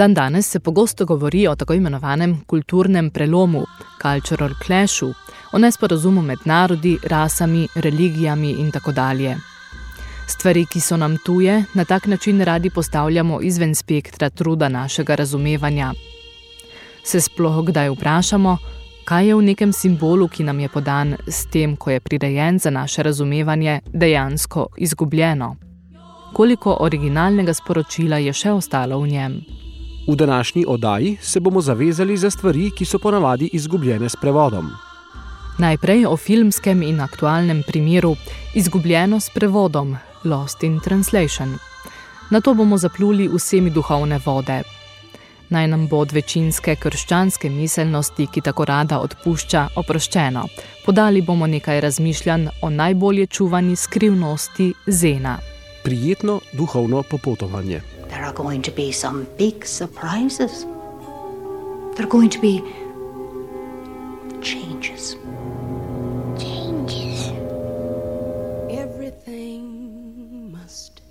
Dan danes se pogosto govori o tako imenovanem kulturnem prelomu, cultural clashu, o nesporazumu med narodi, rasami, religijami in tako dalje. Stvari, ki so nam tuje, na tak način radi postavljamo izven spektra truda našega razumevanja. Se sploh kdaj vprašamo, kaj je v nekem simbolu, ki nam je podan s tem, ko je prirejen za naše razumevanje, dejansko izgubljeno? Koliko originalnega sporočila je še ostalo v njem? V današnji oddaji se bomo zavezali za stvari, ki so ponavadi izgubljene s prevodom. Najprej o filmskem in aktualnem primeru Izgubljeno s prevodom, Lost in Translation. Na to bomo zapluli vsemi duhovne vode. Naj nam bo od večinske krščanske miselnosti, ki tako rada odpušča, oproščeno. Podali bomo nekaj razmišljanj o najbolje čuvani skrivnosti Zena. Prijetno duhovno popotovanje. There are going to be some big surprises. There are going to be changes. changes. Everything must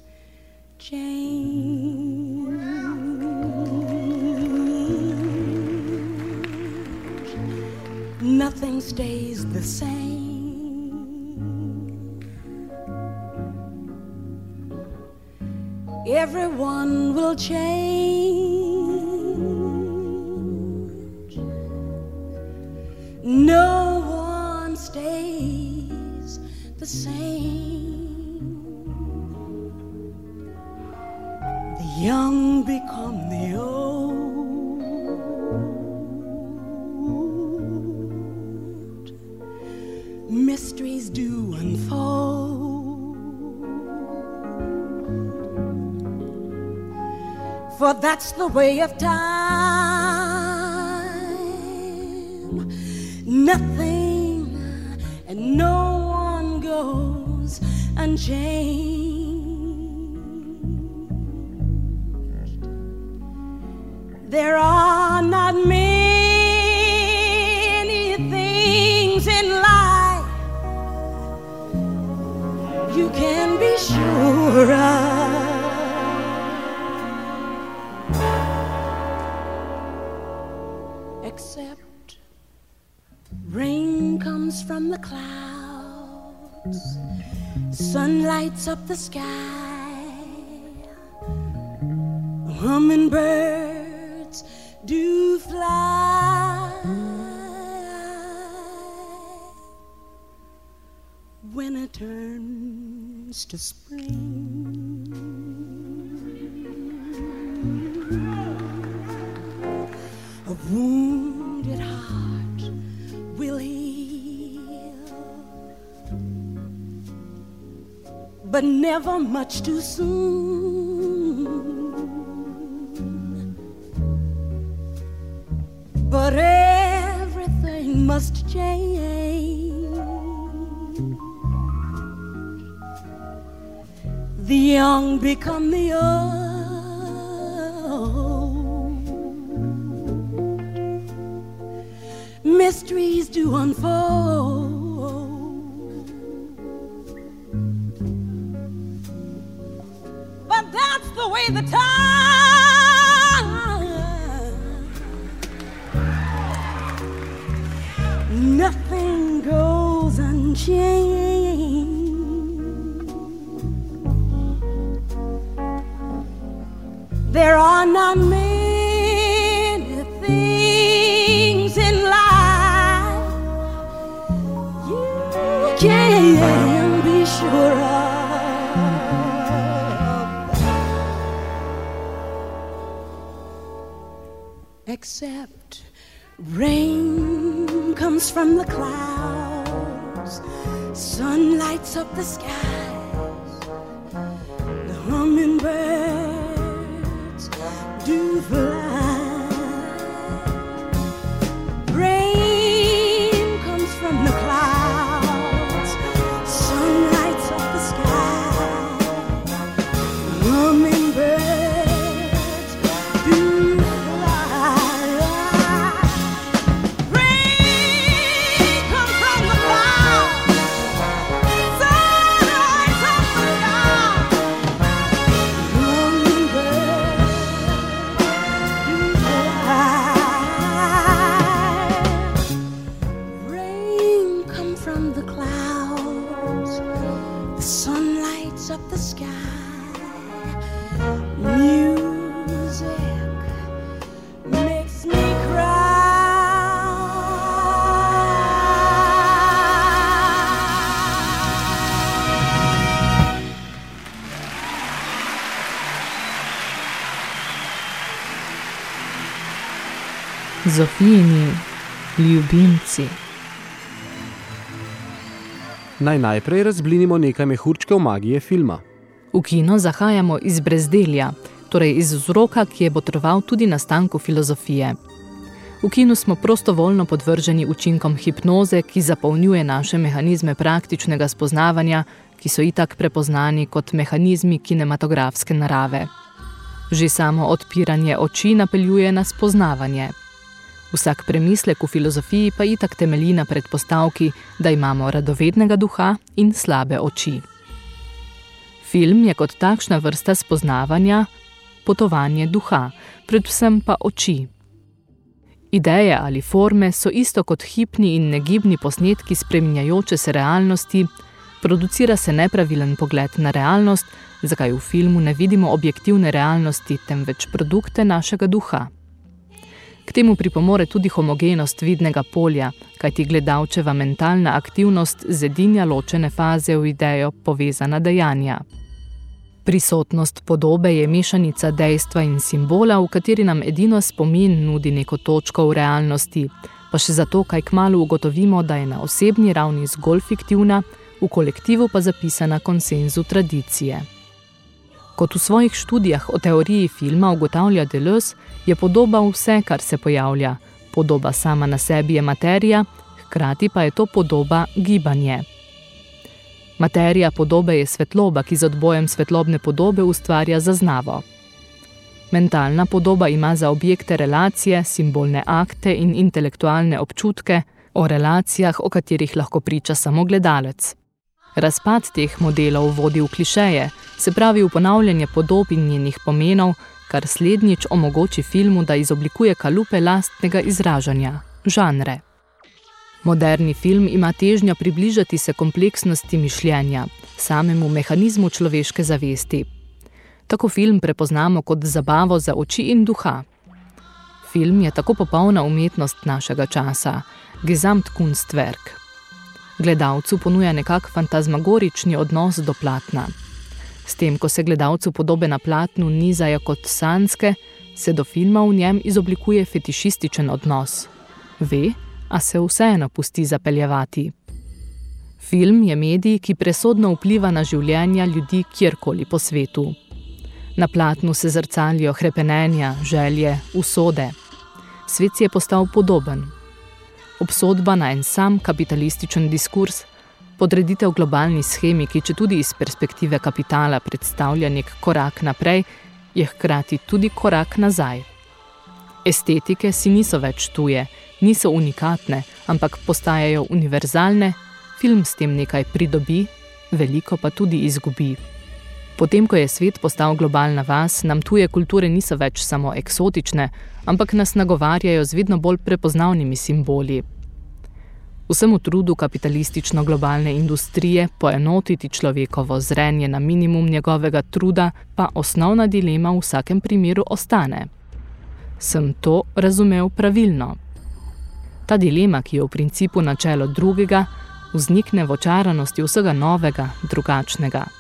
change. Nothing stays the same. Everyone will change. That's the way of time. Nothing and no one goes unchanged. The sky, hummingbirds do fly. When it turns to spring. But never much too soon. But everything must change. The young become the old. Mysteries do unfold. That's the way the time. From the clouds, sun lights up the skies, Zofijini ljubimci. Naj najprej razblinimo nekaj mehurčkov magije filma. V kino zahajamo iz brezdelja, torej iz vzroka, ki je botroval tudi nastanku filozofije. V kinu smo prostovoljno podvrženi učinkom hipnoze, ki zapolnjuje naše mehanizme praktičnega spoznavanja, ki so itak prepoznani kot mehanizmi kinematografske narave. Že samo odpiranje oči napeljuje na spoznavanje. Vsak premislek v filozofiji pa itak temelji na predpostavki, da imamo radovednega duha in slabe oči. Film je kot takšna vrsta spoznavanja potovanje duha, predvsem pa oči. Ideje ali forme so isto kot hipni in negibni posnetki spreminjajoče se realnosti, producira se nepravilen pogled na realnost, zakaj v filmu ne vidimo objektivne realnosti, temveč produkte našega duha. K temu pripomore tudi homogenost vidnega polja, kajti gledalčeva mentalna aktivnost zedinja ločene faze v idejo povezana dejanja. Prisotnost podobe je mešanica dejstva in simbola, v kateri nam edino spomin nudi neko točko v realnosti, pa še zato, kaj kmalo ugotovimo, da je na osebni ravni zgolj fiktivna, v kolektivu pa zapisana konsenzu tradicije. Kot v svojih študijah o teoriji filma ugotavlja Deleuze, je podoba vse, kar se pojavlja. Podoba sama na sebi je materija, hkrati pa je to podoba gibanje. Materija podobe je svetloba, ki z odbojem svetlobne podobe ustvarja zaznavo. Mentalna podoba ima za objekte relacije, simbolne akte in intelektualne občutke o relacijah, o katerih lahko priča samo gledalec. Razpad teh modelov vodi v klišeje, se pravi v ponavljanje podob in njenih pomenov, kar slednjič omogoči filmu, da izoblikuje kalupe lastnega izražanja, žanre. Moderni film ima težnjo približati se kompleksnosti mišljenja, samemu mehanizmu človeške zavesti. Tako film prepoznamo kot zabavo za oči in duha. Film je tako popolna umetnost našega časa, Gesamtkunstwerk. Gledalcu ponuja nekak fantazmagorični odnos do platna. S tem, ko se gledalcu podobe na platnu nizajo kot sanske, se do filma v njem izoblikuje fetišističen odnos. Ve, a se vseeno pusti zapeljevati. Film je medij, ki presodno vpliva na življenja ljudi kjerkoli po svetu. Na platnu se zrcalijo hrepenenja, želje, usode. Svet si je postal podoben, obsodba na en sam kapitalističen diskurs, podreditev globalni schemi, ki če tudi iz perspektive kapitala predstavlja nek korak naprej, je hkrati tudi korak nazaj. Estetike si niso več tuje, niso unikatne, ampak postajajo univerzalne, film s tem nekaj pridobi, veliko pa tudi izgubi. Potem, ko je svet postal globalna vas, nam tuje kulture niso več samo eksotične, ampak nas nagovarjajo z vedno bolj prepoznavnimi simboli. Vsemu trudu kapitalistično-globalne industrije poenotiti človekovo zrenje na minimum njegovega truda, pa osnovna dilema v vsakem primeru ostane. Sem to razumel pravilno? Ta dilema, ki je v principu načelo drugega, vznikne v očaranosti vsega novega, drugačnega.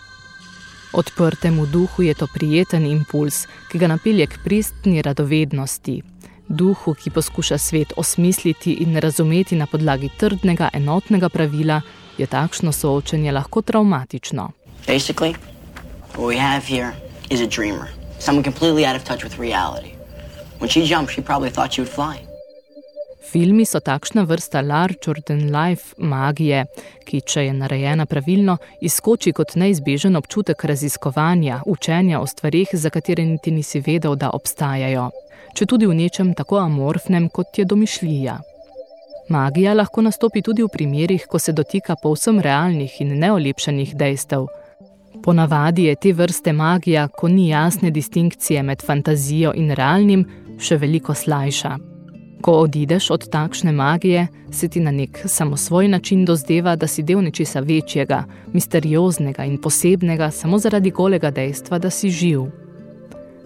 Odprtemu duhu je to prijeten impuls, ki ga napelje k pristni radovednosti. Duhu, ki poskuša svet osmisliti in razumeti na podlagi trdnega, enotnega pravila, je takšno soočenje lahko traumatično. Basically, what we have here is a dreamer. Someone completely out of touch with reality. When she jumped, she probably thought she would fly. Filmi so takšna vrsta larger than life magije, ki, če je narejena pravilno, izkoči kot neizbežen občutek raziskovanja, učenja o stvarih, za katere niti nisi vedel, da obstajajo, če tudi v nečem tako amorfnem, kot je domišljija. Magija lahko nastopi tudi v primerih, ko se dotika povsem realnih in neolepšenih dejstev. Ponavadi je te vrste magija, ko ni jasne distinkcije med fantazijo in realnim, še veliko slajša. Ko odideš od takšne magije, se ti na nek samosvoj način dozdeva, da si del nečesa večjega, misterioznega in posebnega, samo zaradi golega dejstva, da si živ.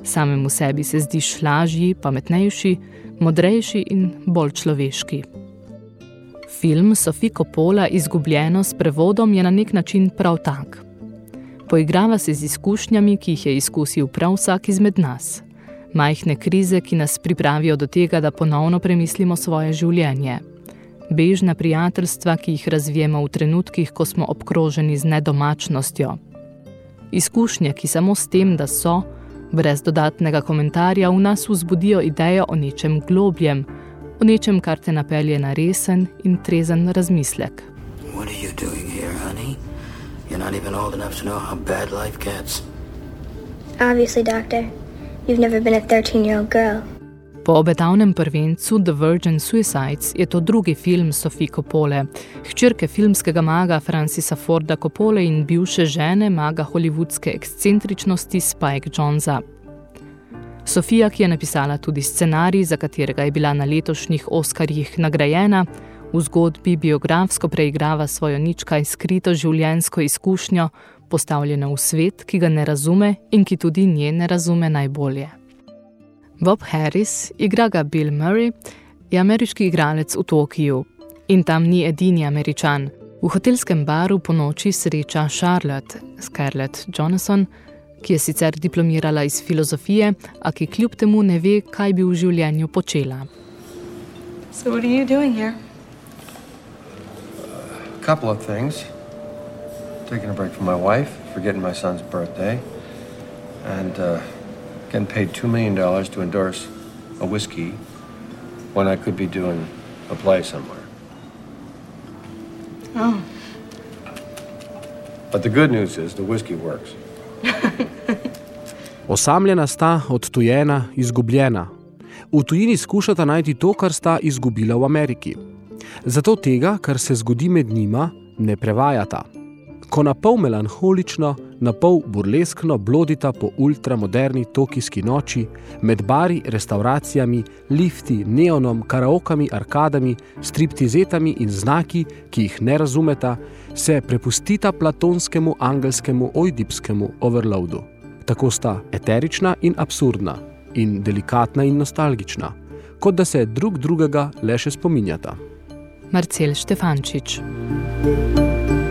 Samemu sebi se zdiš lažji, pametnejši, modrejši in bolj človeški. Film Sofie Coppola Izgubljeno s prevodom je na nek način prav tak. Poigrava se z izkušnjami, ki jih je izkusil prav vsak izmed nas – majhne krize, ki nas pripravijo do tega, da ponovno premislimo svoje življenje. Bežna prijateljstva, ki jih razvijemo v trenutkih, ko smo obkroženi z nedomačnostjo. Izkušnje, ki samo s tem, da so, brez dodatnega komentarja, v nas vzbudijo idejo o nečem globljem, o nečem, kar te napelje na resen in trezen razmislek. What are you doing here, honey? You're not even old enough to know how bad life gets. Obviously, Doctor. You've never been a 13 year old girl. Po obetavnem prvencu The Virgin Suicides je to drugi film Sofie Coppole, hčerke filmskega maga Francisa Forda Coppole in bivše žene maga hollywoodske ekscentričnosti Spike Jonesa. Sofija, ki je napisala tudi scenarij, za katerega je bila na letošnjih Oskarjih nagrajena, v zgodbi biografsko preigrava svojo ničkaj skrito življenjsko izkušnjo, postavljena v svet, ki ga ne razume in ki tudi nje ne razume najbolje. Bob Harris, igra ga Bill Murray, je ameriški igralec v Tokiju in tam ni edini američan. V hotelskem baru po noči sreča Charlotte, Scarlett Johnson, ki je sicer diplomirala iz filozofije, a ki kljub temu ne ve, kaj bi v življenju počela. So, what are you doing here? A couple of things. Taking a break from my wife, forgetting my son's birthday, and uh, getting paid $2 million to endorse a whiskey when I could be doing a play somewhere. Oh. But the good news is the whiskey works. Osamljena sta, odtujena, izgubljena. V tujini skušata najti to, kar sta izgubila v Ameriki. Zato tega, kar se zgodi med njima, ne prevajata ko na pol melanholično, na pol burleskno blodita po ultramoderni tokijski noči, med bari, restauracijami, lifti, neonom, karaokami, arkadami, striptizetami in znaki, ki jih ne razumeta, se prepustita platonskemu angelskemu ojdipskemu overloadu. Tako sta eterična in absurdna, in delikatna in nostalgična, kot da se drug drugega le še spominjata. Marcel Štefančič. thank you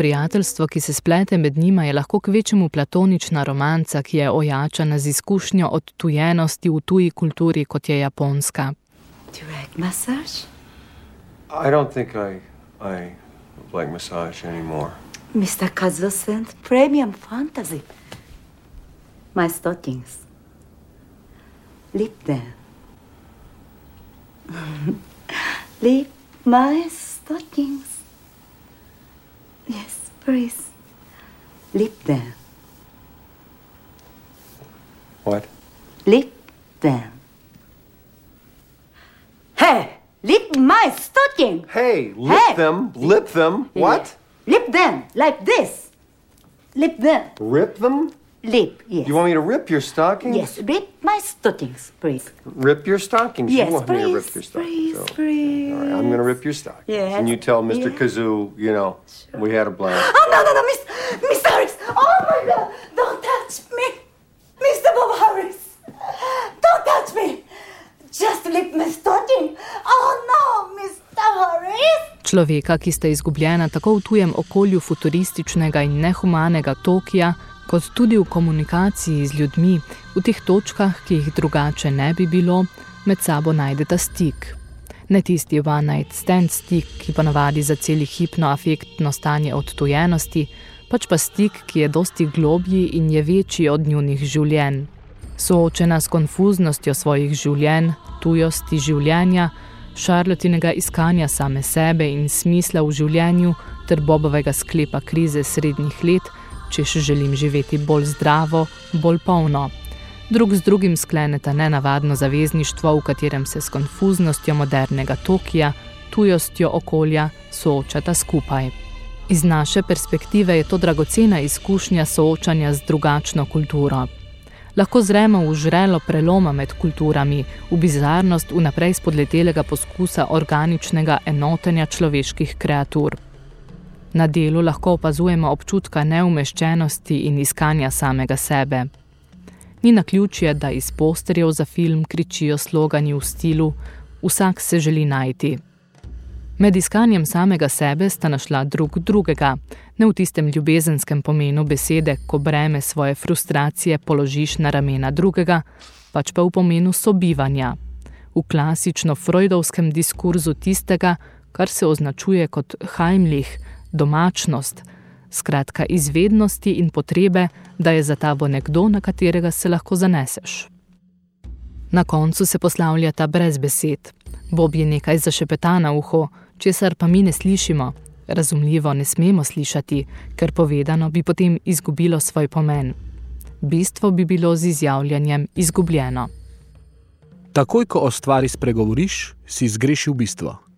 prijateljstvo, ki se splete med njima, je lahko kvečemu platonična romanca, ki je ojačana z izkušnjo odtujenosti v tuji kulturi, kot je japonska. Direct massage? I don't think I, I like massage anymore. Mr. Kazuo sent premium fantasy. My stockings. Lip them. Lip my stockings. Yes, please. Lip them. What? Lip them. Hey, lip my stocking. Hey, lip Hey! them, lip them. What? Lip them like this. Lip them. Rip them? Lip, yes. You want me to rip your stockings? Yes, lip my stockings, please. Rip your stockings. Yes, you want me to rip please, your stockings. please, so- please. All right, I'm going to rip your stockings. Yes. And you tell Mr. Yes. Kazoo, you know, we had a blast. Oh, no, no, no, Miss, Miss Harris. Oh, my God. Don't touch me. Mr. Bob Harris. Don't touch me. Just lip my stocking. Oh, no, Mr. Harris. Človeka, ki sta izgubljena tako v tujem okolju futurističnega in nehumanega Tokija, kot tudi v komunikaciji z ljudmi, v teh točkah, ki jih drugače ne bi bilo, med sabo najdeta stik. Ne tisti one night stand stik, ki ponavadi za celi hipno afektno stanje odtujenosti, pač pa stik, ki je dosti globji in je večji od njunih življenj. Soočena s konfuznostjo svojih življenj, tujosti življenja, Šarlotinega iskanja same sebe in smisla v življenju ter Bobovega sklepa krize srednjih let, če še želim živeti bolj zdravo, bolj polno. Drug z drugim skleneta nenavadno zavezništvo, v katerem se s konfuznostjo modernega Tokija, tujostjo okolja soočata skupaj. Iz naše perspektive je to dragocena izkušnja soočanja z drugačno kulturo. Lahko zremo v žrelo preloma med kulturami, v bizarnost vnaprej spodletelega poskusa organičnega enotenja človeških kreatur. Na delu lahko opazujemo občutka neumeščenosti in iskanja samega sebe. Ni na ključje, da iz posterjev za film kričijo slogani v stilu Vsak se želi najti. Med iskanjem samega sebe sta našla drug drugega, ne v tistem ljubezenskem pomenu besede, ko breme svoje frustracije položiš na ramena drugega, pač pa v pomenu sobivanja. V klasično freudovskem diskurzu tistega, kar se označuje kot heimlich, domačnost, skratka izvednosti in potrebe, da je za tabo nekdo, na katerega se lahko zaneseš. Na koncu se poslavljata brez besed. Bob je nekaj zašepeta na uho, česar pa mi ne slišimo. Razumljivo ne smemo slišati, ker povedano bi potem izgubilo svoj pomen. Bistvo bi bilo z izjavljanjem izgubljeno. Takoj, ko o stvari spregovoriš, si zgrešil bistvo.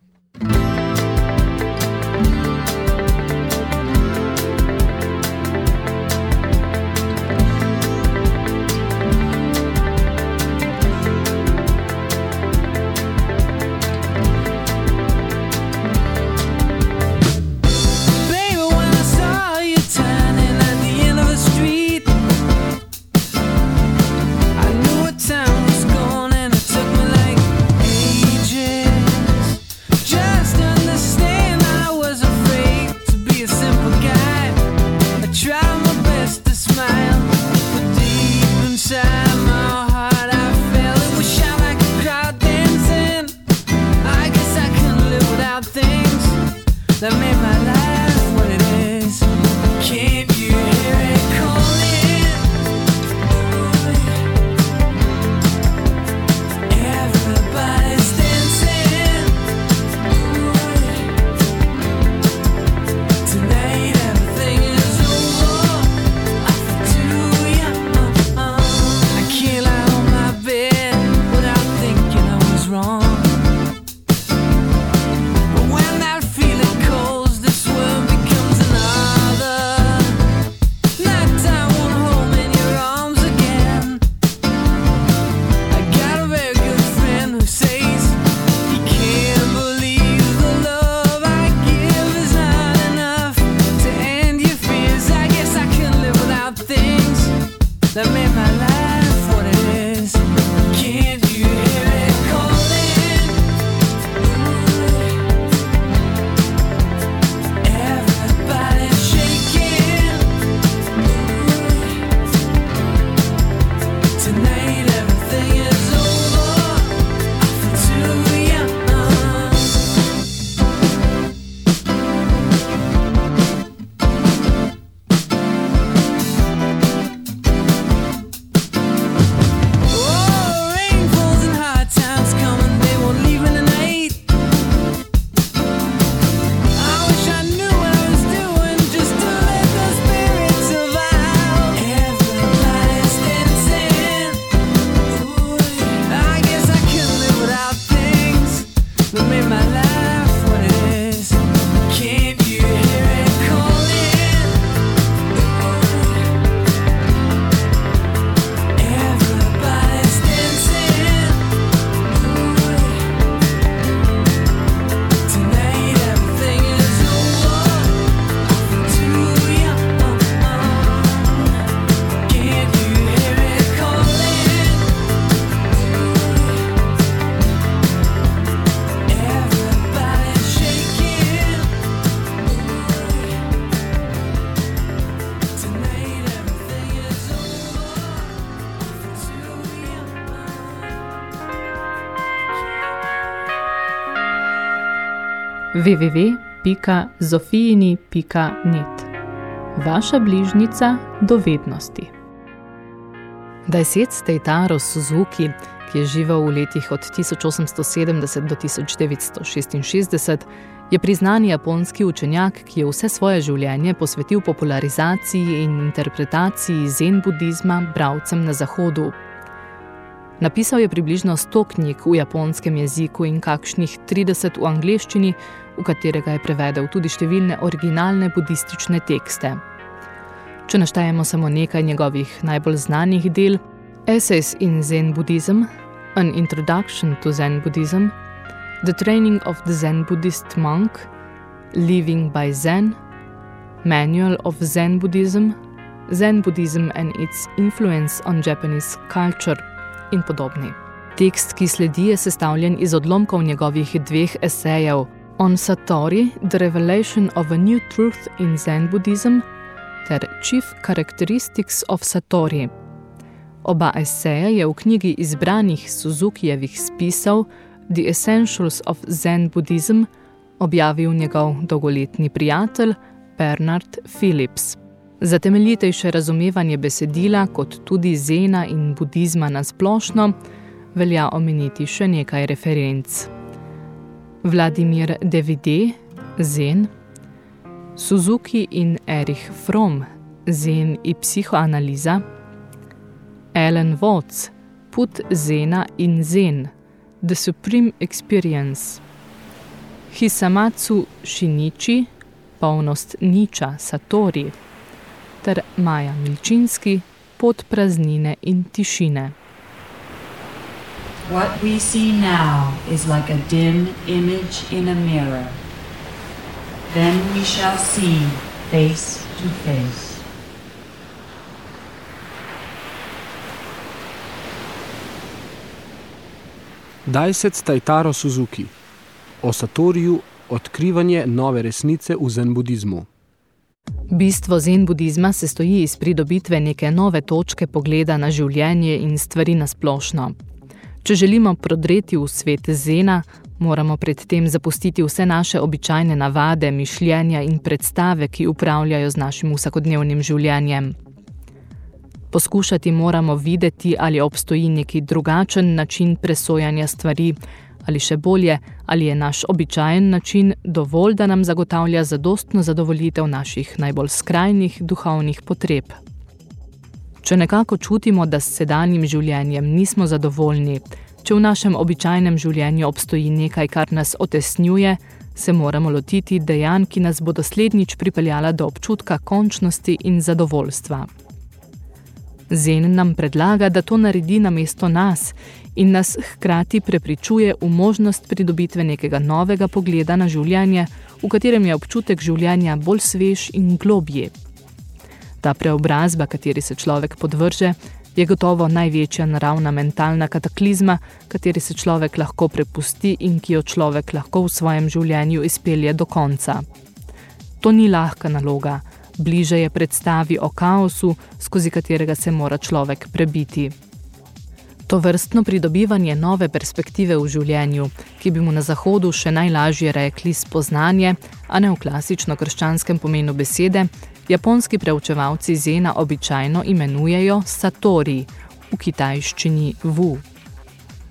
www.zofijini.net Vaša bližnica dovednosti. Dajset Steitaro Suzuki, ki je živel v letih od 1870 do 1966, je priznani japonski učenjak, ki je vse svoje življenje posvetil popularizaciji in interpretaciji zen budizma bravcem na Zahodu. Napisal je približno 100 knjig v japonskem jeziku in kakšnih 30 v angleščini, v katerega je prevedel tudi številne originalne budistične tekste. Če naštejemo samo nekaj njegovih najbolj znanih del, Essays in Zen Buddhism, An Introduction to Zen Buddhism, The Training of the Zen Buddhist Monk, Living by Zen, Manual of Zen Buddhism, Zen Buddhism and its Influence on Japanese Culture in podobni. Tekst, ki sledi, je sestavljen iz odlomkov njegovih dveh esejev On Satori, The Revelation of a New Truth in Zen Buddhism ter Chief Characteristics of Satori. Oba eseja je v knjigi izbranih Suzukijevih spisov The Essentials of Zen Buddhism objavil njegov dolgoletni prijatelj Bernard Phillips. Za temeljitejše razumevanje besedila, kot tudi zena in budizma na splošno, velja omeniti še nekaj referenc. Vladimir Devide, Zen, Suzuki in Erich Fromm, Zen in psihoanaliza, Alan Watts, Put Zena in Zen, The Supreme Experience, Hisamatsu Shinichi, Polnost niča Satori, ter Maja Milčinski, Pot praznine in tišine. What we see now is like a dim image in a mirror. Then we shall see face to face. Dajset Taitaro Suzuki o Satoriju odkrivanje nove resnice v zen budizmu. Bistvo zen budizma se stoji iz pridobitve neke nove točke pogleda na življenje in stvari na splošno. Če želimo prodreti v svet zena, moramo predtem zapustiti vse naše običajne navade, mišljenja in predstave, ki upravljajo z našim vsakodnevnim življenjem. Poskušati moramo videti, ali obstoji neki drugačen način presojanja stvari, ali še bolje, ali je naš običajen način dovolj, da nam zagotavlja zadostno zadovoljitev naših najbolj skrajnih duhovnih potreb. Če nekako čutimo, da s sedanjim življenjem nismo zadovoljni, če v našem običajnem življenju obstoji nekaj, kar nas otesnjuje, se moramo lotiti dejanj, ki nas bodo slednjič pripeljala do občutka končnosti in zadovoljstva. Zen nam predlaga, da to naredi namesto nas in nas hkrati prepričuje v možnost pridobitve nekega novega pogleda na življenje, v katerem je občutek življenja bolj svež in globji. Ta preobrazba, kateri se človek podvrže, je gotovo največja naravna mentalna kataklizma, kateri se človek lahko prepusti in ki jo človek lahko v svojem življenju izpelje do konca. To ni lahka naloga, bliže je predstavi o kaosu, skozi katerega se mora človek prebiti. To vrstno pridobivanje nove perspektive v življenju, ki bi mu na Zahodu še najlažje rekli spoznanje, a ne v klasično krščanskem pomenu besede, japonski preučevalci zena običajno imenujejo satori, v kitajščini vu.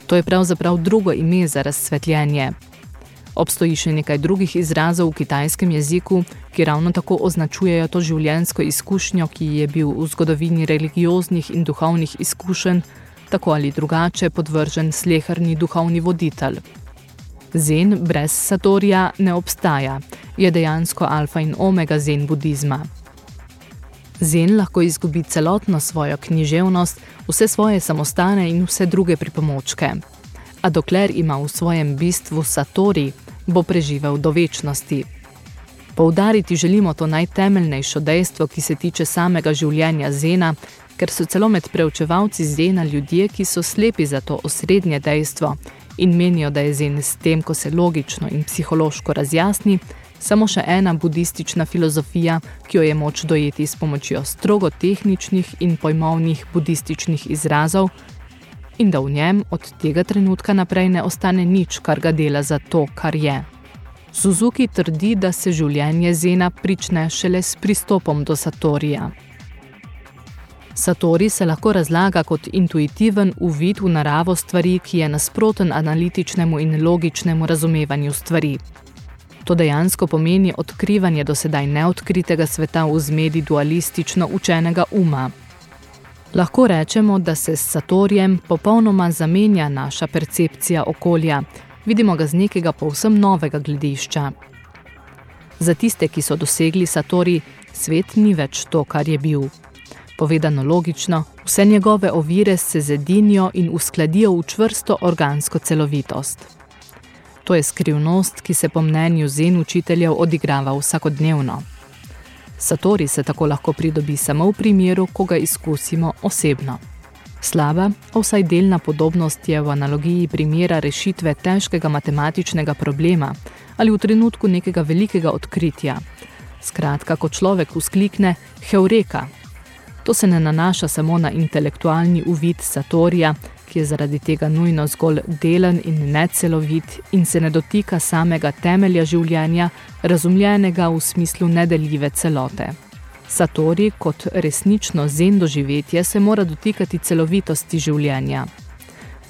To je pravzaprav drugo ime za razsvetljenje. Obstoji še nekaj drugih izrazov v kitajskem jeziku, ki ravno tako označujejo to življenjsko izkušnjo, ki je bil v zgodovini religioznih in duhovnih izkušenj tako ali drugače podvržen sleherni duhovni voditelj. Zen brez satorija ne obstaja, je dejansko alfa in omega zen budizma. Zen lahko izgubi celotno svojo književnost, vse svoje samostane in vse druge pripomočke. A dokler ima v svojem bistvu satori, bo preživel do večnosti. Poudariti želimo to najtemeljnejšo dejstvo, ki se tiče samega življenja Zena, ker so celo med preučevalci Zena ljudje, ki so slepi za to osrednje dejstvo in menijo, da je Zen s tem, ko se logično in psihološko razjasni, samo še ena budistična filozofija, ki jo je moč dojeti s pomočjo strogo tehničnih in pojmovnih budističnih izrazov, in da v njem od tega trenutka naprej ne ostane nič, kar ga dela za to, kar je. Suzuki trdi, da se življenje Zena prične šele s pristopom do Satorija. Satori se lahko razlaga kot intuitiven uvid v naravo stvari, ki je nasproten analitičnemu in logičnemu razumevanju stvari. To dejansko pomeni odkrivanje do sedaj neodkritega sveta v zmedi dualistično učenega uma. Lahko rečemo, da se s Satorjem popolnoma zamenja naša percepcija okolja, vidimo ga z nekega povsem novega gledišča. Za tiste, ki so dosegli Satori, svet ni več to, kar je bil. Povedano logično, vse njegove ovire se zedinijo in uskladijo v čvrsto organsko celovitost. To je skrivnost, ki se po mnenju zen učiteljev odigrava vsakodnevno. Satori se tako lahko pridobi samo v primeru, ko ga izkusimo osebno. Slaba, vsaj delna podobnost je v analogiji primera rešitve težkega matematičnega problema ali v trenutku nekega velikega odkritja. Skratka, ko človek usklikne heureka. To se ne nanaša samo na intelektualni uvid Satorija, ki je zaradi tega nujno zgolj delen in necelovit in se ne dotika samega temelja življenja, razumljenega v smislu nedeljive celote. Satori kot resnično zen doživetje se mora dotikati celovitosti življenja.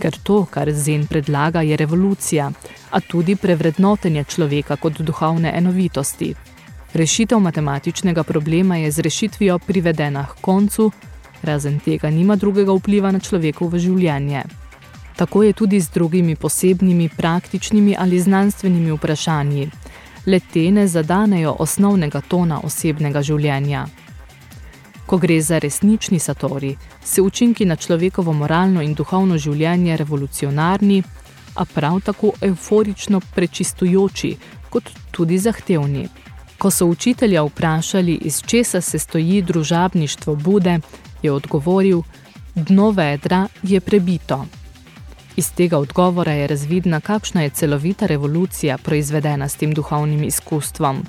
Ker to, kar zen predlaga, je revolucija, a tudi prevrednotenje človeka kot duhovne enovitosti. Rešitev matematičnega problema je z rešitvijo privedena k koncu, razen tega nima drugega vpliva na človekovo življenje. Tako je tudi z drugimi posebnimi, praktičnimi ali znanstvenimi vprašanji, le te ne zadanejo osnovnega tona osebnega življenja. Ko gre za resnični satori, se učinki na človekovo moralno in duhovno življenje revolucionarni, a prav tako euforično prečistujoči, kot tudi zahtevni. Ko so učitelja vprašali, iz česa se stoji družabništvo Bude, je odgovoril, dno vedra je prebito. Iz tega odgovora je razvidna, kakšna je celovita revolucija proizvedena s tem duhovnim izkustvom.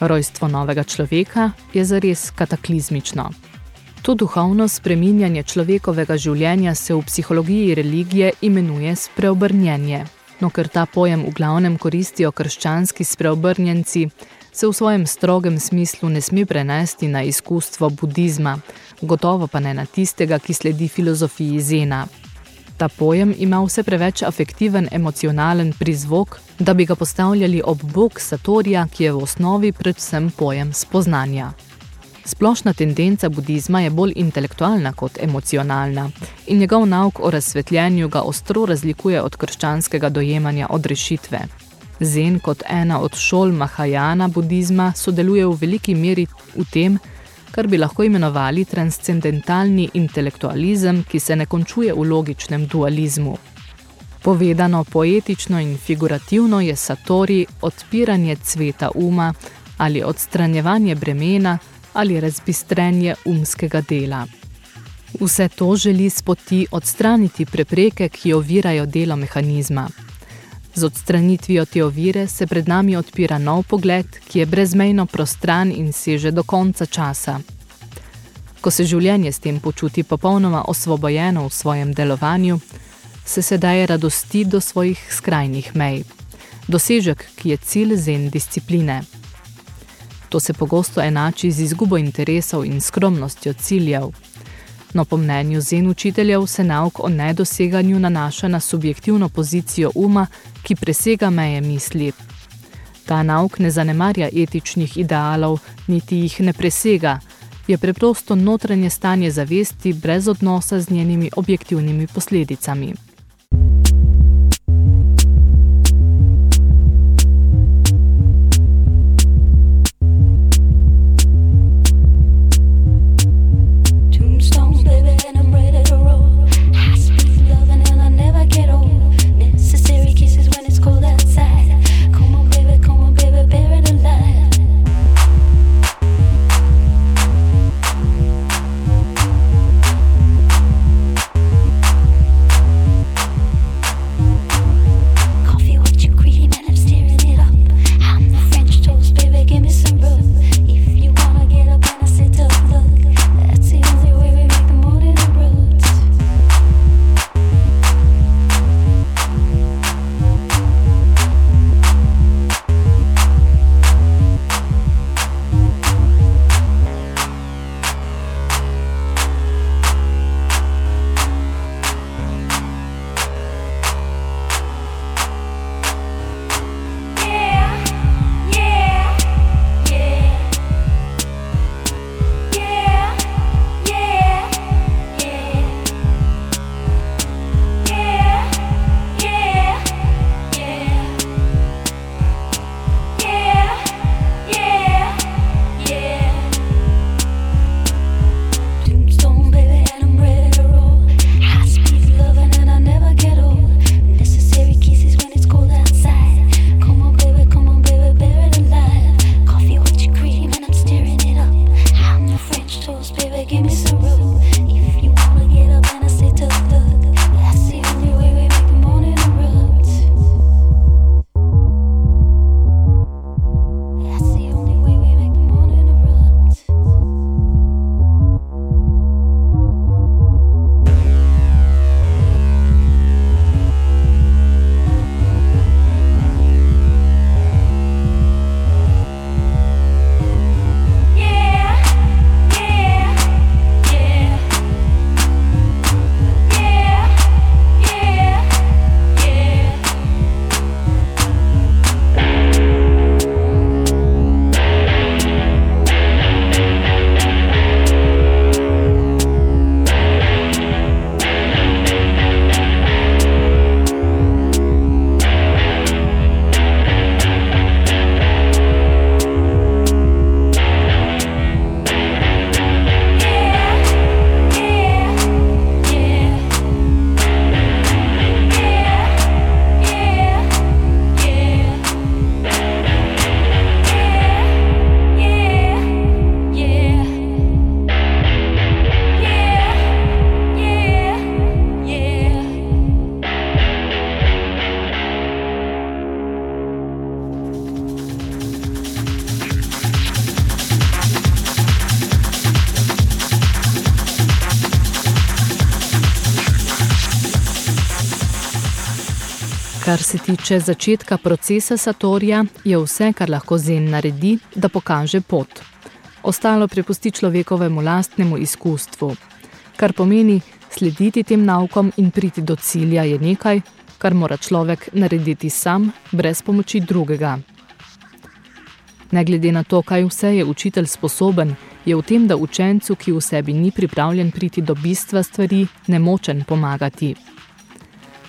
Rojstvo novega človeka je zares kataklizmično. To duhovno spreminjanje človekovega življenja se v psihologiji religije imenuje spreobrnjenje. No, ker ta pojem v glavnem koristijo krščanski spreobrnjenci, se v svojem strogem smislu ne sme prenesti na izkustvo budizma, gotovo pa ne na tistega, ki sledi filozofiji Zena. Ta pojem ima vse preveč afektiven, emocionalen prizvok, da bi ga postavljali ob bok Satorija, ki je v osnovi predvsem pojem spoznanja. Splošna tendenca budizma je bolj intelektualna kot emocionalna in njegov nauk o razsvetljenju ga ostro razlikuje od krščanskega dojemanja odrešitve. Zen kot ena od šol Mahajana budizma sodeluje v veliki meri v tem, kar bi lahko imenovali transcendentalni intelektualizem, ki se ne končuje v logičnem dualizmu. Povedano poetično in figurativno je Satori odpiranje cveta uma ali odstranjevanje bremena, ali razbistrenje umskega dela. Vse to želi s poti odstraniti prepreke, ki ovirajo delo mehanizma. Z odstranitvijo te ovire se pred nami odpira nov pogled, ki je brezmejno prostran in seže do konca časa. Ko se življenje s tem počuti popolnoma osvobojeno v svojem delovanju, se sedaj radosti do svojih skrajnih mej. Dosežek, ki je cilj zen discipline. To se pogosto enači z izgubo interesov in skromnostjo ciljev. No, po mnenju zen učiteljev se nauk o nedoseganju nanaša na subjektivno pozicijo uma, ki presega meje misli. Ta nauk ne zanemarja etičnih idealov, niti jih ne presega, je preprosto notranje stanje zavesti brez odnosa z njenimi objektivnimi posledicami. Se tiče začetka procesa Satorja, je vse, kar lahko Zen naredi, da pokaže pot. Ostalo prepusti človekovemu lastnemu izkustvu. Kar pomeni, slediti tem naukom in priti do cilja je nekaj, kar mora človek narediti sam, brez pomoči drugega. Ne glede na to, kaj vse je učitelj sposoben, je v tem, da učencu, ki v sebi ni pripravljen priti do bistva stvari, nemočen pomagati.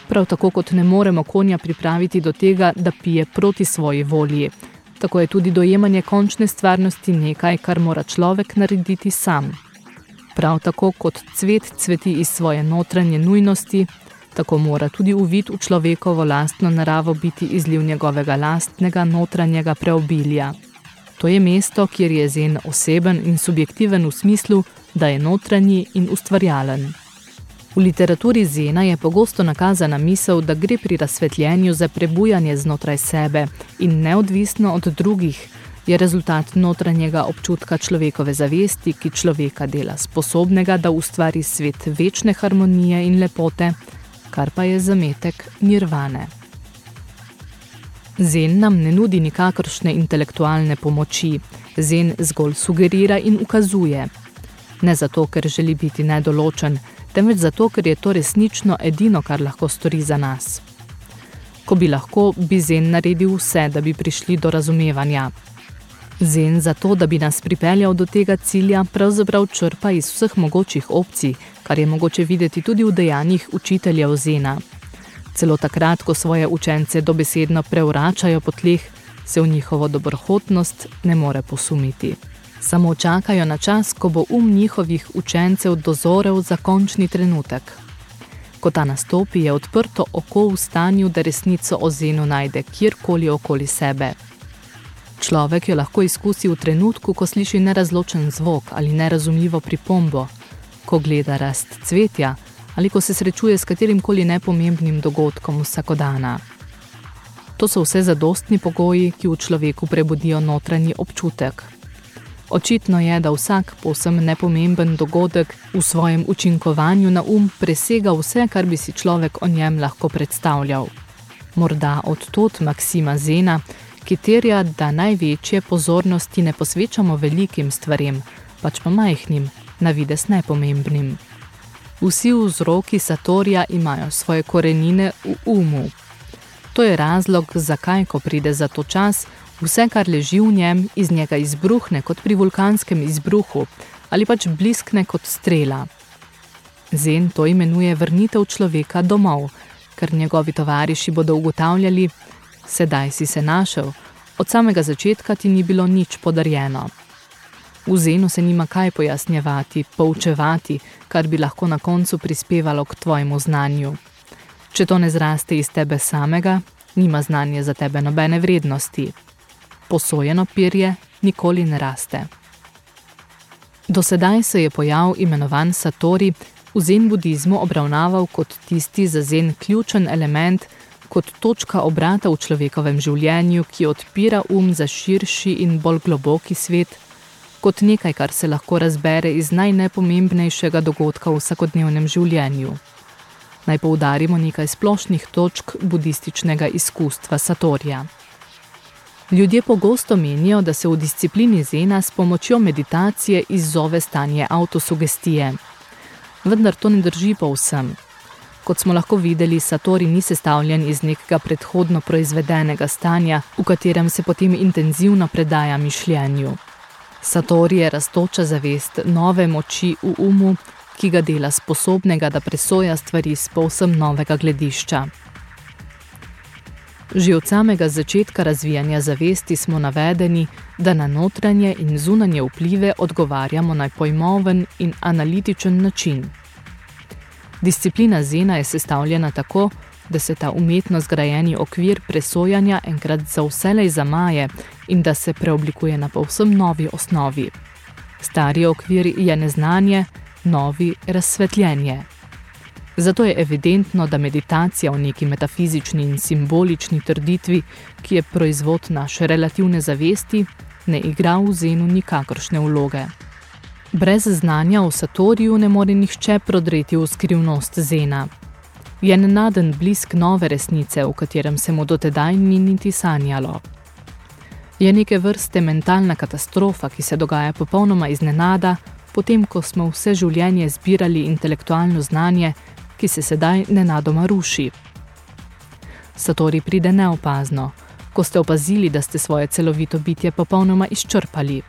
Prav tako kot ne moremo konja pripraviti do tega, da pije proti svoji volji. Tako je tudi dojemanje končne stvarnosti nekaj, kar mora človek narediti sam. Prav tako kot cvet cveti iz svoje notranje nujnosti, tako mora tudi uvid v človekovo lastno naravo biti izliv njegovega lastnega notranjega preobilja. To je mesto, kjer je zen oseben in subjektiven v smislu, da je notranji in ustvarjalen. V literaturi Zena je pogosto nakazana misel, da gre pri razsvetljenju za prebujanje znotraj sebe in neodvisno od drugih, je rezultat notranjega občutka človekove zavesti, ki človeka dela sposobnega, da ustvari svet večne harmonije in lepote, kar pa je zametek nirvane. Zen nam ne nudi nikakršne intelektualne pomoči, zen zgolj sugerira in ukazuje. Ne zato, ker želi biti nedoločen, temveč zato, ker je to resnično edino, kar lahko stori za nas. Ko bi lahko, bi zen naredil vse, da bi prišli do razumevanja. Zen zato, da bi nas pripeljal do tega cilja, pravzaprav črpa iz vseh mogočih opcij, kar je mogoče videti tudi v dejanjih učiteljev Zena. Celo takrat, ko svoje učence dobesedno prevračajo po tleh, se v njihovo dobrohotnost ne more posumiti. Samo čakajo na čas, ko bo um njihovih učencev dozorel za končni trenutek. Ko ta nastopi, je odprto oko v stanju, da resnico o Zenu najde kjerkoli okoli sebe. Človek jo lahko izkusi v trenutku, ko sliši nerazločen zvok ali nerazumljivo pripombo, ko gleda rast cvetja ali ko se srečuje s katerimkoli nepomembnim dogodkom vsakodana. To so vse zadostni pogoji, ki v človeku prebudijo notranji občutek. Očitno je, da vsak povsem nepomemben dogodek v svojem učinkovanju na um presega vse, kar bi si človek o njem lahko predstavljal. Morda od tot Maksima Zena, ki terja, da največje pozornosti ne posvečamo velikim stvarem, pač pa majhnim, na vides nepomembnim. Vsi vzroki Satorja imajo svoje korenine v umu. To je razlog, zakaj, ko pride za to čas, vse, kar leži v njem, iz njega izbruhne kot pri vulkanskem izbruhu ali pač bliskne kot strela. Zen to imenuje vrnitev človeka domov, ker njegovi tovariši bodo ugotavljali, sedaj si se našel, od samega začetka ti ni bilo nič podarjeno. V Zenu se nima kaj pojasnjevati, poučevati, kar bi lahko na koncu prispevalo k tvojemu znanju. Če to ne zraste iz tebe samega, nima znanje za tebe nobene vrednosti. Posojeno pirje nikoli ne raste. Do sedaj se je pojav imenovan Satori v zen budizmu obravnaval kot tisti za zen ključen element, kot točka obrata v človekovem življenju, ki odpira um za širši in bolj globoki svet, kot nekaj, kar se lahko razbere iz najnepomembnejšega dogodka v vsakodnevnem življenju. Naj poudarimo nekaj splošnih točk budističnega izkustva Satorja. Ljudje pogosto menijo, da se v disciplini Zena s pomočjo meditacije izzove stanje avtosugestije. Vendar to ne drži povsem. Kot smo lahko videli, Satori ni sestavljen iz nekega predhodno proizvedenega stanja, v katerem se potem intenzivno predaja mišljenju. Satori je raztoča zavest nove moči v umu, ki ga dela sposobnega, da presoja stvari z povsem novega gledišča. Že od samega začetka razvijanja zavesti smo navedeni, da na notranje in zunanje vplive odgovarjamo na pojmoven in analitičen način. Disciplina Zena je sestavljena tako, da se ta umetno zgrajeni okvir presojanja enkrat za vselej zamaje in da se preoblikuje na povsem novi osnovi. Stari okvir je neznanje, novi razsvetljenje. Zato je evidentno, da meditacija v neki metafizični in simbolični trditvi, ki je proizvod naše relativne zavesti, ne igra v zenu nikakršne vloge. Brez znanja o Satoriju ne more nihče prodreti v skrivnost zena. Je nenaden blisk nove resnice, v katerem se mu dotedaj ni niti sanjalo. Je neke vrste mentalna katastrofa, ki se dogaja popolnoma iznenada, potem ko smo vse življenje zbirali intelektualno znanje, ki se sedaj nenadoma ruši. Satori pride neopazno, ko ste opazili, da ste svoje celovito bitje popolnoma izčrpali.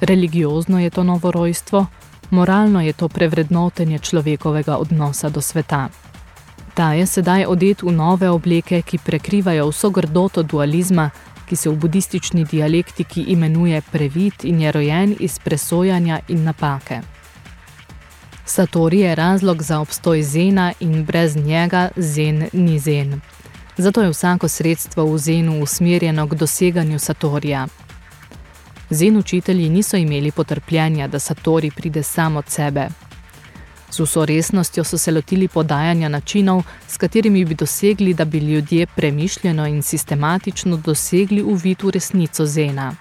Religiozno je to novorojstvo, moralno je to prevrednotenje človekovega odnosa do sveta. Ta je sedaj odet v nove obleke, ki prekrivajo vso grdoto dualizma, ki se v budistični dialektiki imenuje previd in je rojen iz presojanja in napake. Satori je razlog za obstoj zena in brez njega zen ni zen. Zato je vsako sredstvo v zenu usmerjeno k doseganju Satorija. Zen učitelji niso imeli potrpljenja, da Satori pride sam od sebe. Z vso resnostjo so se lotili podajanja načinov, s katerimi bi dosegli, da bi ljudje premišljeno in sistematično dosegli uvid v resnico Zena.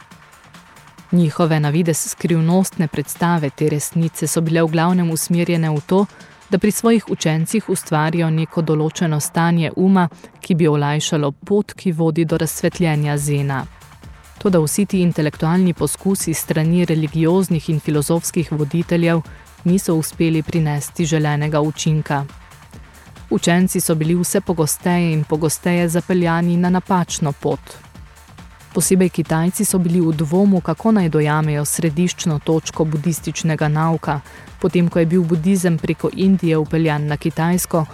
Njihove navides skrivnostne predstave te resnice so bile v glavnem usmerjene v to, da pri svojih učencih ustvarijo neko določeno stanje uma, ki bi olajšalo pot, ki vodi do razsvetljenja Zena. Toda vsi ti intelektualni poskusi strani religioznih in filozofskih voditeljev niso uspeli prinesti želenega učinka. Učenci so bili vse pogosteje in pogosteje zapeljani na napačno pot. Posebej Kitajci so bili v dvomu, kako naj dojamejo središčno točko budističnega nauka, potem ko je bil budizem preko Indije upeljan na Kitajsko,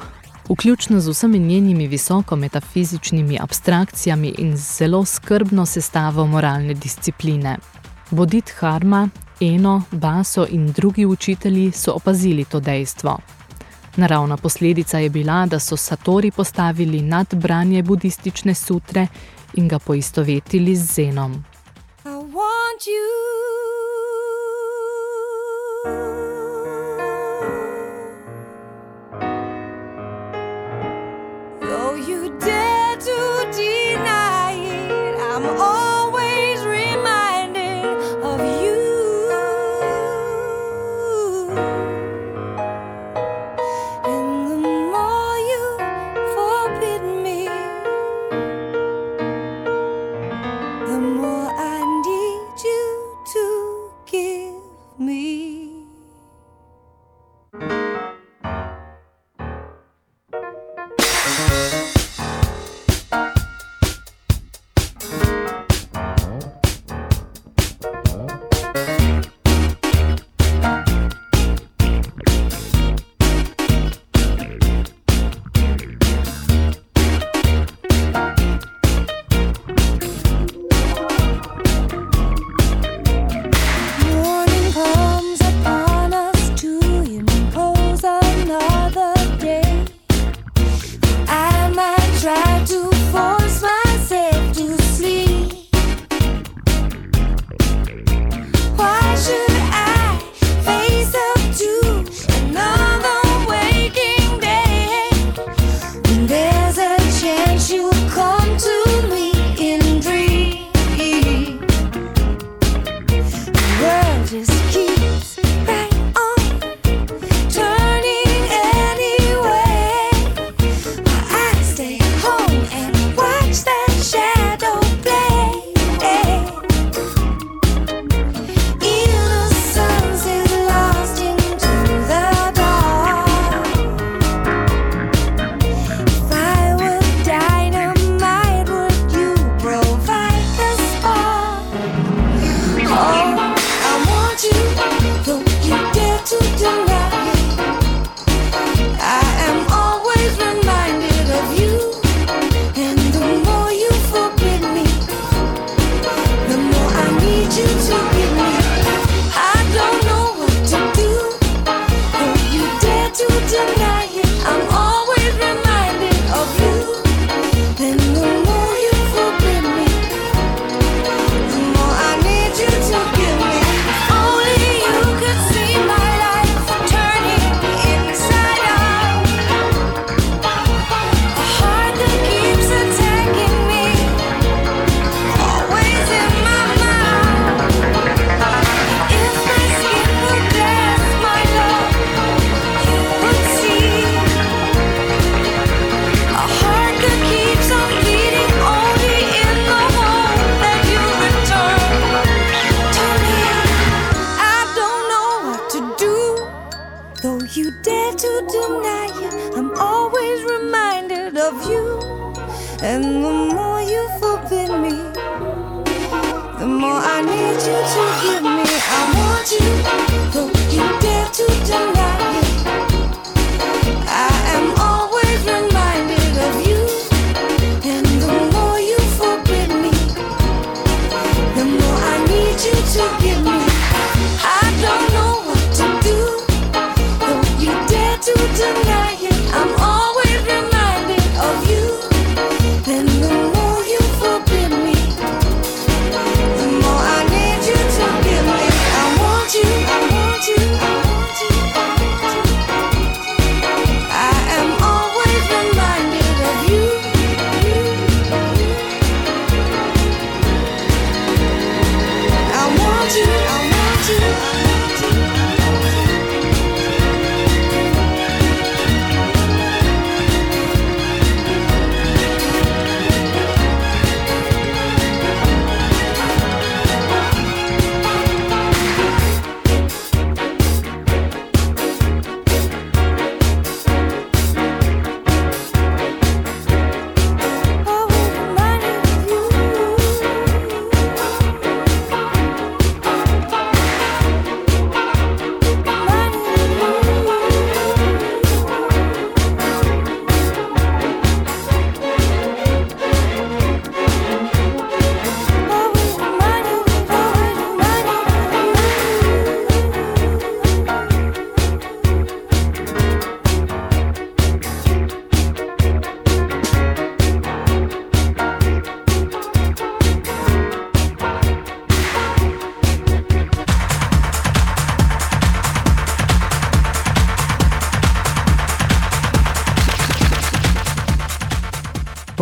vključno z vsemi njenimi visoko metafizičnimi abstrakcijami in zelo skrbno sestavo moralne discipline. Bodit Harma, Eno, Baso in drugi učitelji so opazili to dejstvo. Naravna posledica je bila, da so Satori postavili nad branje budistične sutre in ga poistovetili z Zenom. I want you.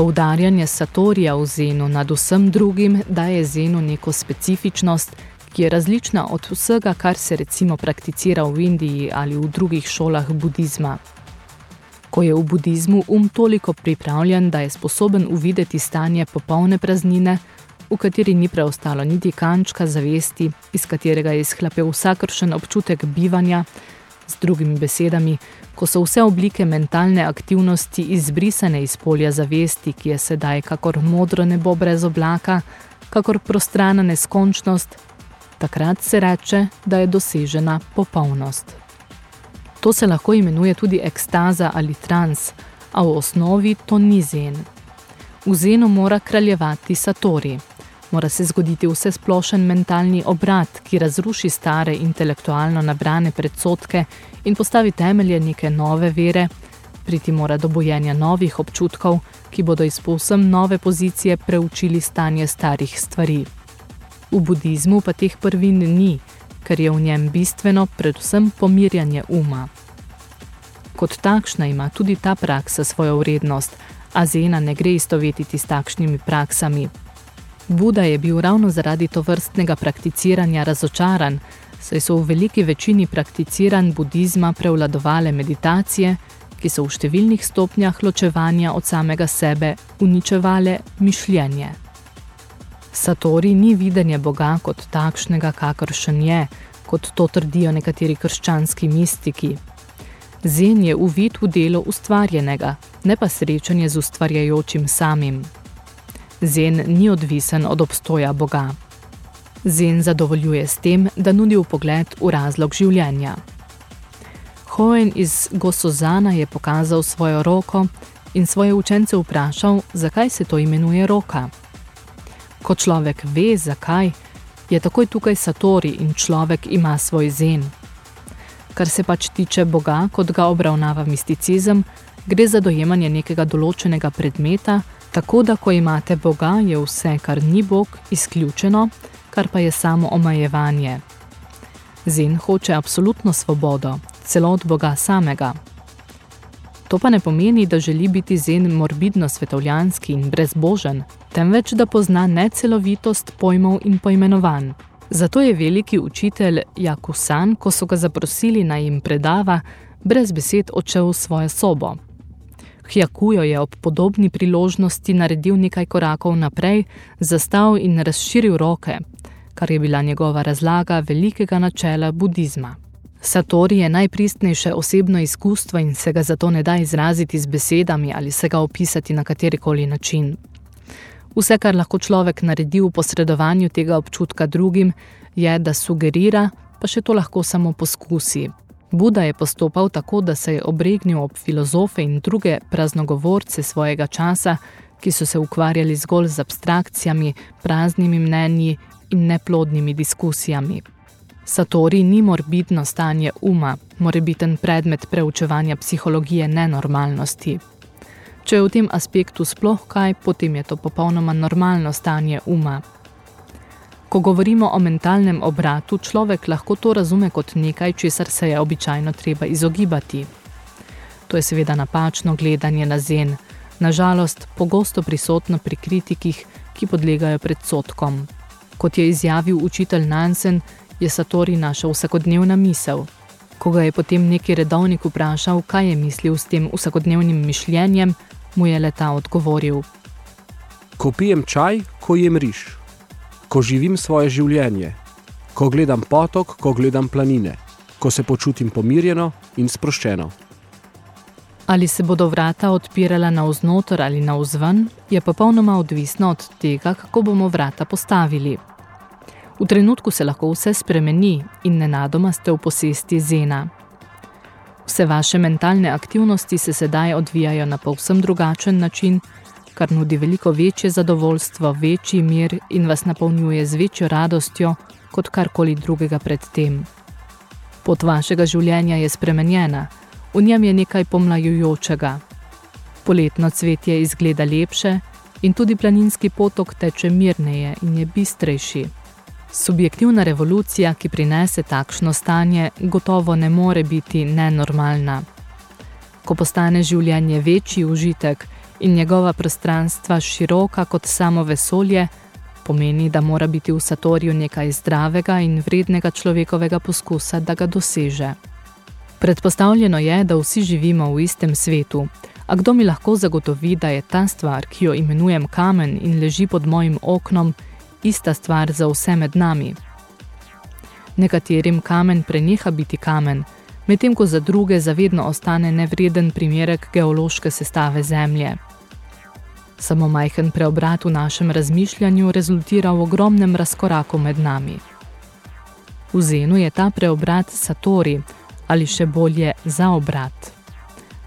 Poudarjanje Satorija v Zenu nad vsem drugim daje Zenu neko specifičnost, ki je različna od vsega, kar se recimo prakticira v Indiji ali v drugih šolah budizma. Ko je v budizmu um toliko pripravljen, da je sposoben uvideti stanje popolne praznine, v kateri ni preostalo niti kančka zavesti, iz katerega je izhlapel vsakršen občutek bivanja, z drugimi besedami, ko so vse oblike mentalne aktivnosti izbrisane iz polja zavesti, ki je sedaj kakor modro nebo brez oblaka, kakor prostrana neskončnost, takrat se reče, da je dosežena popolnost. To se lahko imenuje tudi ekstaza ali trans, a v osnovi to ni zen. V zenu mora kraljevati satori. Mora se zgoditi vse splošen mentalni obrat, ki razruši stare intelektualno nabrane predsotke in postavi temelje neke nove vere, priti mora do bojenja novih občutkov, ki bodo iz povsem nove pozicije preučili stanje starih stvari. V budizmu pa teh prvin ni, ker je v njem bistveno predvsem pomirjanje uma. Kot takšna ima tudi ta praksa svojo vrednost, a Zena ne gre istovetiti s takšnimi praksami. Buda je bil ravno zaradi tovrstnega prakticiranja razočaran, saj so v veliki večini prakticiranj budizma prevladovale meditacije, ki so v številnih stopnjah ločevanja od samega sebe uničevale mišljenje. Satori ni videnje Boga kot takšnega, kakršen je, kot to trdijo nekateri krščanski mistiki. Zen je uvid v delo ustvarjenega, ne pa srečanje z ustvarjajočim samim. Zen ni odvisen od obstoja Boga. Zen zadovoljuje s tem, da nudi pogled v razlog življenja. Hoen iz Gosozana je pokazal svojo roko in svoje učence vprašal, zakaj se to imenuje roka. Ko človek ve, zakaj, je takoj tukaj satori in človek ima svoj zen. Kar se pač tiče Boga, kot ga obravnava misticizem, gre za dojemanje nekega določenega predmeta, tako da ko imate Boga, je vse, kar ni Bog, izključeno, kar pa je samo omajevanje. Zen hoče absolutno svobodo, celo od Boga samega. To pa ne pomeni, da želi biti zen morbidno svetovljanski in brezbožen, temveč da pozna necelovitost pojmov in poimenovanj. Zato je veliki učitelj Jakusan, ko so ga zaprosili naj jim predava, brez besed odšel v svojo sobo. Hjakujo je ob podobni priložnosti naredil nekaj korakov naprej, zastal in razširil roke, kar je bila njegova razlaga velikega načela budizma. Satori je najpristnejše osebno izkustvo in se ga zato ne da izraziti z besedami ali se ga opisati na katerikoli način. Vse, kar lahko človek naredi v posredovanju tega občutka drugim, je, da sugerira, pa še to lahko samo poskusi. Buda je postopal tako, da se je obregnil ob filozofe in druge praznogovorce svojega časa, ki so se ukvarjali zgolj z abstrakcijami, praznimi mnenji in neplodnimi diskusijami. Satori ni morbidno stanje uma, morebiten predmet preučevanja psihologije nenormalnosti. Če je v tem aspektu sploh kaj, potem je to popolnoma normalno stanje uma. Ko govorimo o mentalnem obratu, človek lahko to razume kot nekaj, česar se je običajno treba izogibati. To je seveda napačno gledanje na zen, nažalost pogosto prisotno pri kritikih, ki podlegajo predsodkom. Kot je izjavil učitelj Nansen, je Satori naša vsakodnevna misel. Ko ga je potem neki redovnik vprašal, kaj je mislil s tem vsakodnevnim mišljenjem, mu je leta odgovoril. Ko pijem čaj, ko jem riž. Ko živim svoje življenje. Ko gledam potok, ko gledam planine. Ko se počutim pomirjeno in sproščeno. Ali se bodo vrata odpirala navznoter ali navzven, je popolnoma odvisno od tega, kako bomo vrata postavili. V trenutku se lahko vse spremeni in nenadoma ste v posesti zena. Vse vaše mentalne aktivnosti se sedaj odvijajo na povsem drugačen način, kar nudi veliko večje zadovoljstvo, večji mir in vas napolnjuje z večjo radostjo kot karkoli drugega pred tem. Pot vašega življenja je spremenjena, v njem je nekaj pomlajujočega. Poletno cvetje izgleda lepše in tudi planinski potok teče mirneje in je bistrejši. Subjektivna revolucija, ki prinese takšno stanje, gotovo ne more biti nenormalna. Ko postane življenje večji užitek in njegova prostranstva široka kot samo vesolje, pomeni, da mora biti v Satoriju nekaj zdravega in vrednega človekovega poskusa, da ga doseže. Predpostavljeno je, da vsi živimo v istem svetu, a kdo mi lahko zagotovi, da je ta stvar, ki jo imenujem kamen in leži pod mojim oknom, ista stvar za vse med nami. Nekaterim kamen preneha biti kamen, medtem ko za druge zavedno ostane nevreden primerek geološke sestave Zemlje. Samo majhen preobrat v našem razmišljanju rezultira v ogromnem razkoraku med nami. V Zenu je ta preobrat Satori, ali še bolje zaobrat.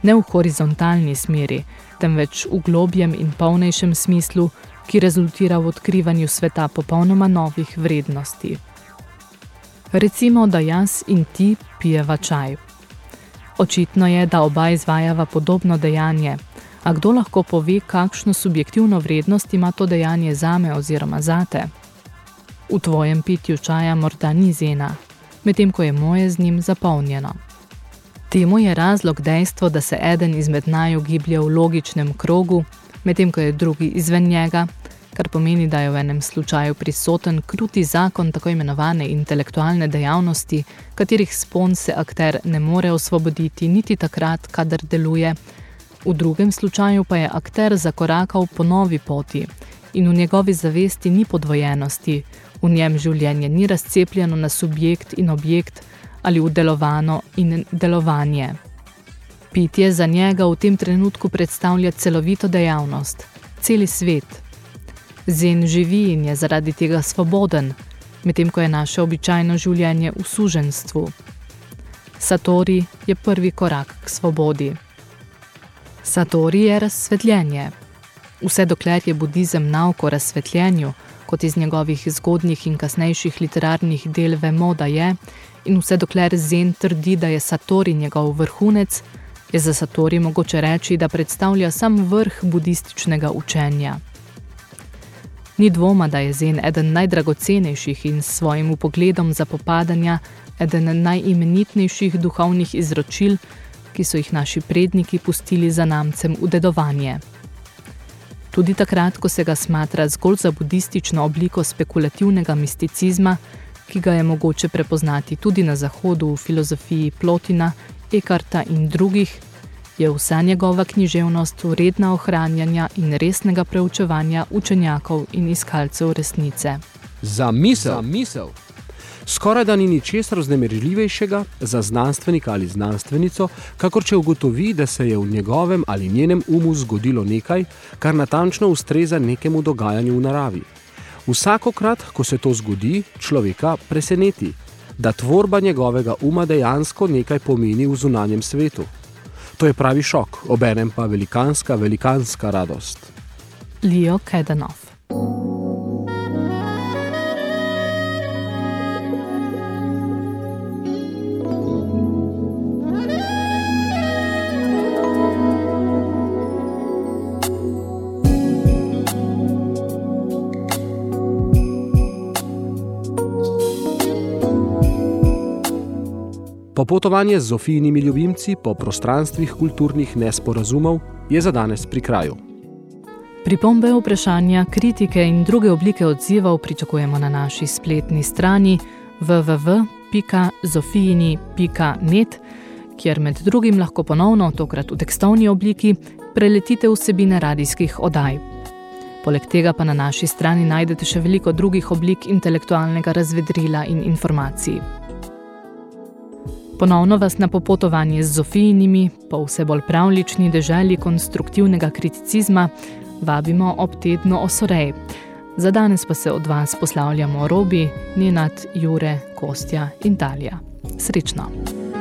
Ne v horizontalni smeri, temveč v globjem in polnejšem smislu, ki rezultira v odkrivanju sveta popolnoma novih vrednosti. Recimo, da jaz in ti pijeva čaj. Očitno je, da oba izvajava podobno dejanje, a kdo lahko pove, kakšno subjektivno vrednost ima to dejanje zame oziroma zate? V tvojem pitju čaja morda ni zena, medtem ko je moje z njim zapolnjeno. Temu je razlog dejstvo, da se eden izmed naju giblje v logičnem krogu, medtem ko je drugi izven njega, kar pomeni, da je v enem slučaju prisoten kruti zakon tako imenovane intelektualne dejavnosti, katerih spon se akter ne more osvoboditi niti takrat, kadar deluje, v drugem slučaju pa je akter zakorakal po novi poti in v njegovi zavesti ni podvojenosti, v njem življenje ni razcepljeno na subjekt in objekt ali v delovano in delovanje. Pitje za njega v tem trenutku predstavlja celovito dejavnost, celi svet. Zen živi in je zaradi tega svoboden, medtem ko je naše običajno življenje v suženstvu. Satori je prvi korak k svobodi. Satori je razsvetljenje. Vse dokler je budizem nauk o razsvetljenju, kot iz njegovih zgodnjih in kasnejših literarnih del vemo, da je, in vse dokler Zen trdi, da je Satori njegov vrhunec, je za Satori mogoče reči, da predstavlja sam vrh budističnega učenja. Ni dvoma, da je Zen eden najdragocenejših in s svojim pogledom za popadanja eden najimenitnejših duhovnih izročil, ki so jih naši predniki pustili za namcem v dedovanje. Tudi takrat, ko se ga smatra zgolj za budistično obliko spekulativnega misticizma, ki ga je mogoče prepoznati tudi na zahodu v filozofiji Plotina, Ekarta in drugih, je vsa njegova književnost vredna ohranjanja in resnega preučevanja učenjakov in iskalcev resnice. Za misel. Za misel. Skoraj da ni ničesar vznemirljivejšega za znanstvenika ali znanstvenico, kakor če ugotovi, da se je v njegovem ali njenem umu zgodilo nekaj, kar natančno ustreza nekemu dogajanju v naravi. Vsakokrat, ko se to zgodi, človeka preseneti, da tvorba njegovega uma dejansko nekaj pomeni v zunanjem svetu. To je pravi šok, obenem pa velikanska, velikanska radost. Leo Kedanov Popotovanje z Zofijinimi ljubimci po prostranstvih kulturnih nesporazumov je za danes pri kraju. Pripombe, vprašanja, kritike in druge oblike odzivov pričakujemo na naši spletni strani www.zofijini.net, kjer med drugim lahko ponovno, tokrat v tekstovni obliki, preletite vsebine radijskih oddaj. Poleg tega pa na naši strani najdete še veliko drugih oblik intelektualnega razvedrila in informacij. Ponovno vas na popotovanje z Zofijinimi, po vse bolj pravlični deželi konstruktivnega kriticizma, vabimo ob tednu Osorej. Za danes pa se od vas poslavljamo Robi, Nenad, Jure, Kostja in Talija. Srečno!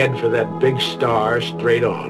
Head for that big star straight on.